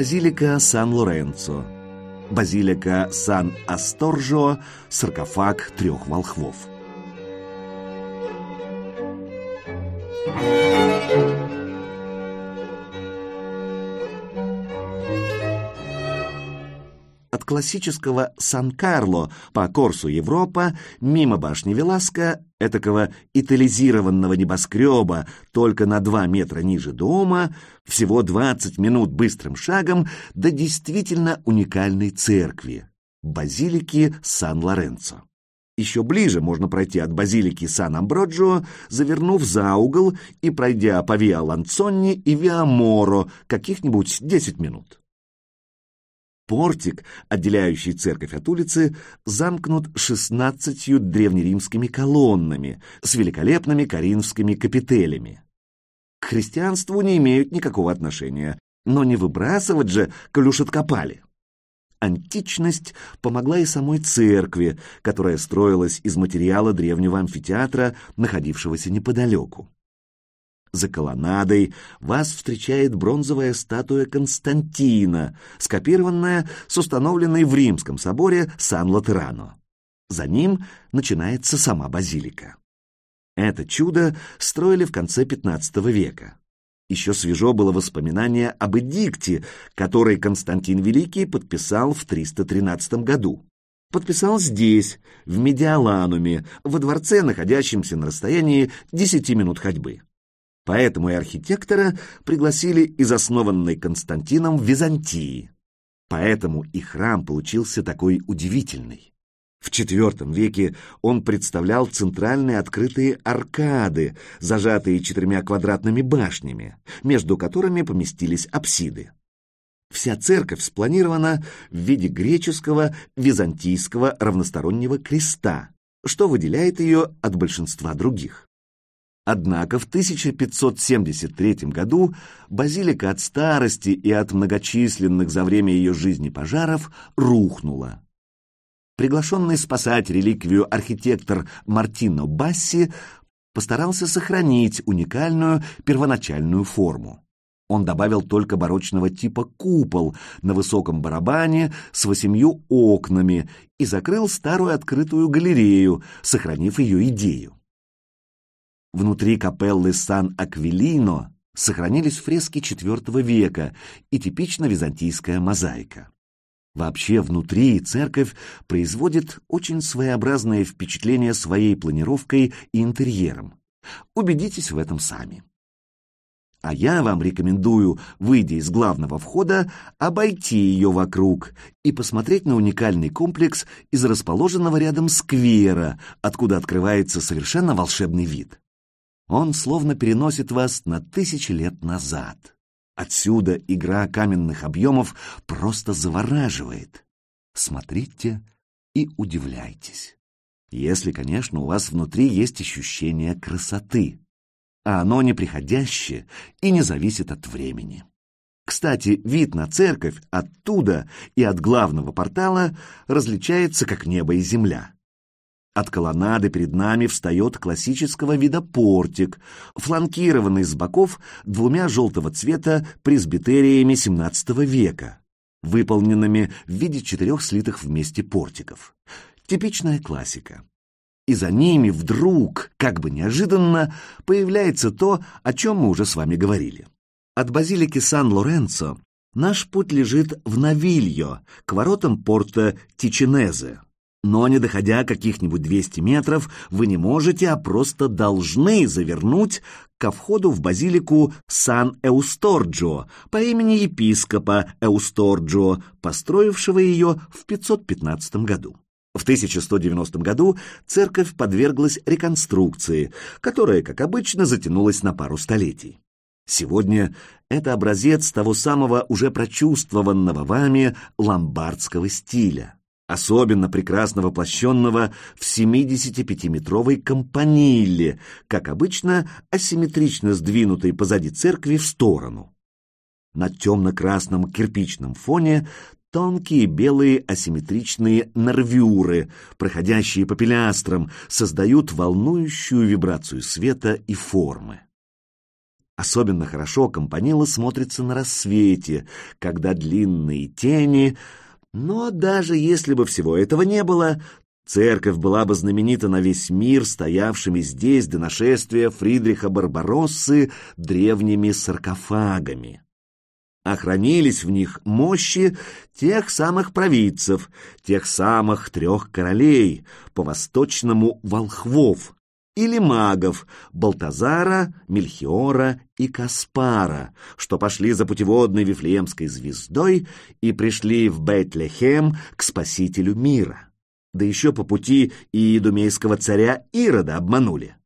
базилика Сан-Лоренцо, базилика Сан-Асторжо, саркофаг трех волхвов. Классического Сан-Карло по Корсу Европа мимо башни Веласка, этакого итализированного небоскреба только на два метра ниже дома, всего 20 минут быстрым шагом до действительно уникальной церкви – базилики Сан-Лоренцо. Еще ближе можно пройти от базилики Сан-Амброджо, завернув за угол и пройдя по Виа Ланцонни и Виа Моро каких-нибудь 10 минут. Портик, отделяющий церковь от улицы, замкнут шестнадцатью древнеримскими колоннами с великолепными коринфскими капителями. К христианству не имеют никакого отношения, но не выбрасывать же, коль уж откопали. Античность помогла и самой церкви, которая строилась из материала древнего амфитеатра, находившегося неподалеку. За колоннадой вас встречает бронзовая статуя Константина, скопированная с установленной в Римском соборе Сан-Латерано. За ним начинается сама базилика. Это чудо строили в конце XV века. Еще свежо было воспоминание об эдикте, который Константин Великий подписал в 313 году. Подписал здесь, в Медиалануме, во дворце, находящемся на расстоянии 10 минут ходьбы. Поэтому и архитектора пригласили из основанной Константином Византии. Поэтому и храм получился такой удивительный. В IV веке он представлял центральные открытые аркады, зажатые четырьмя квадратными башнями, между которыми поместились апсиды. Вся церковь спланирована в виде греческого византийского равностороннего креста, что выделяет ее от большинства других. Однако в 1573 году базилика от старости и от многочисленных за время ее жизни пожаров рухнула. Приглашенный спасать реликвию архитектор Мартино Басси постарался сохранить уникальную первоначальную форму. Он добавил только барочного типа купол на высоком барабане с восемью окнами и закрыл старую открытую галерею, сохранив ее идею. Внутри капеллы Сан-Аквилино сохранились фрески IV века и типично византийская мозаика. Вообще внутри церковь производит очень своеобразное впечатление своей планировкой и интерьером. Убедитесь в этом сами. А я вам рекомендую, выйдя из главного входа, обойти ее вокруг и посмотреть на уникальный комплекс из расположенного рядом сквера, откуда открывается совершенно волшебный вид. Он словно переносит вас на тысячи лет назад. Отсюда игра каменных объемов просто завораживает. Смотрите и удивляйтесь. Если, конечно, у вас внутри есть ощущение красоты, а оно неприходящее и не зависит от времени. Кстати, вид на церковь оттуда и от главного портала различается как небо и земля. От колоннады перед нами встает классического вида портик, фланкированный с боков двумя желтого цвета пресбитериями XVII века, выполненными в виде четырех слитых вместе портиков. Типичная классика. И за ними вдруг, как бы неожиданно, появляется то, о чем мы уже с вами говорили. От базилики Сан-Лоренцо наш путь лежит в Навильо, к воротам порта Тичинезе. Но не доходя каких-нибудь 200 метров, вы не можете, а просто должны завернуть ко входу в базилику Сан-Эусторджо по имени епископа Эусторджо, построившего ее в 515 году. В 1190 году церковь подверглась реконструкции, которая, как обычно, затянулась на пару столетий. Сегодня это образец того самого уже прочувствованного вами ломбардского стиля особенно прекрасно воплощенного в 75-метровой компанилле, как обычно, асимметрично сдвинутой позади церкви в сторону. На темно-красном кирпичном фоне тонкие белые асимметричные нервюры, проходящие по пилястрам, создают волнующую вибрацию света и формы. Особенно хорошо компанила смотрится на рассвете, когда длинные тени... Но даже если бы всего этого не было, церковь была бы знаменита на весь мир стоявшими здесь до нашествия Фридриха Барбароссы древними саркофагами. Охранились в них мощи тех самых провидцев, тех самых трех королей, по-восточному волхвов, или магов Балтазара, Мельхиора и Каспара, что пошли за путеводной Вифлеемской звездой и пришли в Бетлехем к Спасителю мира. Да еще по пути и идумейского царя Ирода обманули.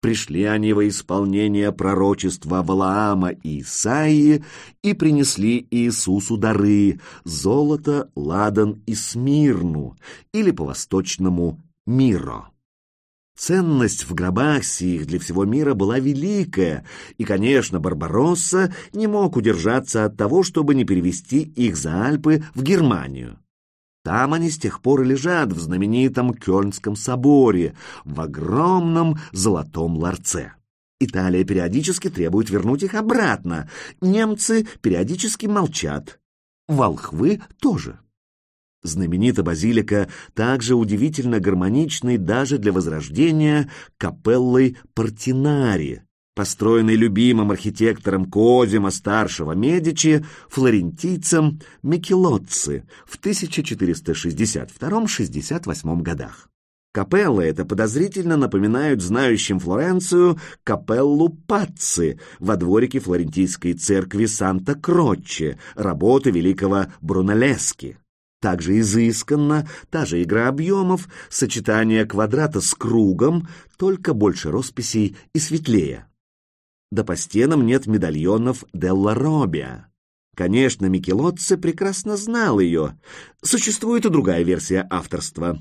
Пришли они во исполнение пророчества Валаама и Исаии и принесли Иисусу дары — золото, ладан и смирну, или по-восточному миро. Ценность в гробах сих для всего мира была великая, и, конечно, Барбаросса не мог удержаться от того, чтобы не перевести их за Альпы в Германию. Там они с тех пор и лежат в знаменитом Кёльнском соборе, в огромном золотом ларце. Италия периодически требует вернуть их обратно, немцы периодически молчат, волхвы тоже. Знаменита базилика также удивительно гармоничной даже для возрождения капеллой Портинари, построенной любимым архитектором Козима старшего Медичи, флорентийцем Микелоцци в 1462-68 годах. Капеллы это подозрительно напоминают знающим Флоренцию капеллу Пацци во дворике флорентийской церкви Санта-Крочче, работы великого Брунеллески. Также изысканно, та же игра объемов, сочетание квадрата с кругом, только больше росписей и светлее. Да по стенам нет медальонов Делла Робия. Конечно, Микелотце прекрасно знал ее. Существует и другая версия авторства.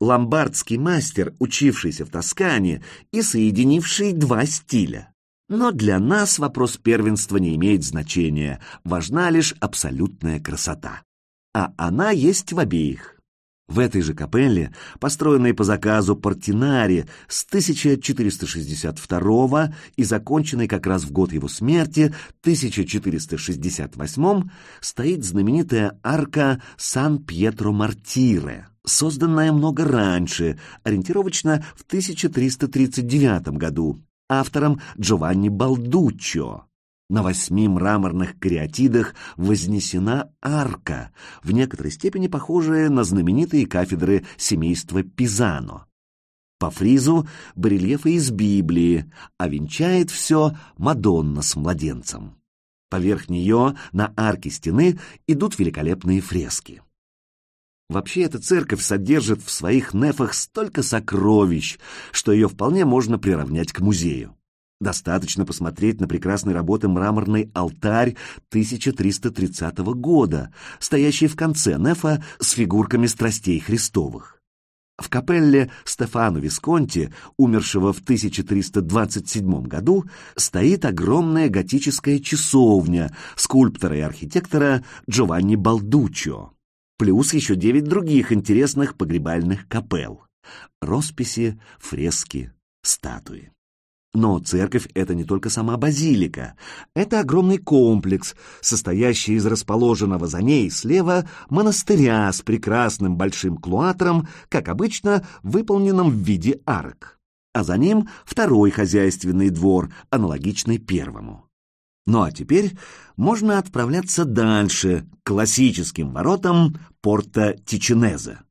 Ломбардский мастер, учившийся в Тоскане и соединивший два стиля. Но для нас вопрос первенства не имеет значения, важна лишь абсолютная красота а она есть в обеих. В этой же капелле, построенной по заказу Портинари с 1462 и законченной как раз в год его смерти, 1468, стоит знаменитая арка Сан-Пьетро-Мартире, созданная много раньше, ориентировочно в 1339 году, автором Джованни Балдуччо. На восьми мраморных кариатидах вознесена арка, в некоторой степени похожая на знаменитые кафедры семейства Пизано. По фризу барельефы из Библии, а венчает все Мадонна с младенцем. Поверх нее на арке стены идут великолепные фрески. Вообще эта церковь содержит в своих нефах столько сокровищ, что ее вполне можно приравнять к музею. Достаточно посмотреть на прекрасной работы мраморный алтарь 1330 года, стоящий в конце нефа с фигурками страстей Христовых. В капелле Стефано Висконти, умершего в 1327 году, стоит огромная готическая часовня скульптора и архитектора Джованни Балдуччо, плюс еще девять других интересных погребальных капелл, росписи, фрески, статуи. Но церковь — это не только сама базилика. Это огромный комплекс, состоящий из расположенного за ней слева монастыря с прекрасным большим клуатром, как обычно, выполненным в виде арок. А за ним второй хозяйственный двор, аналогичный первому. Ну а теперь можно отправляться дальше, к классическим воротам порта Тичинеза.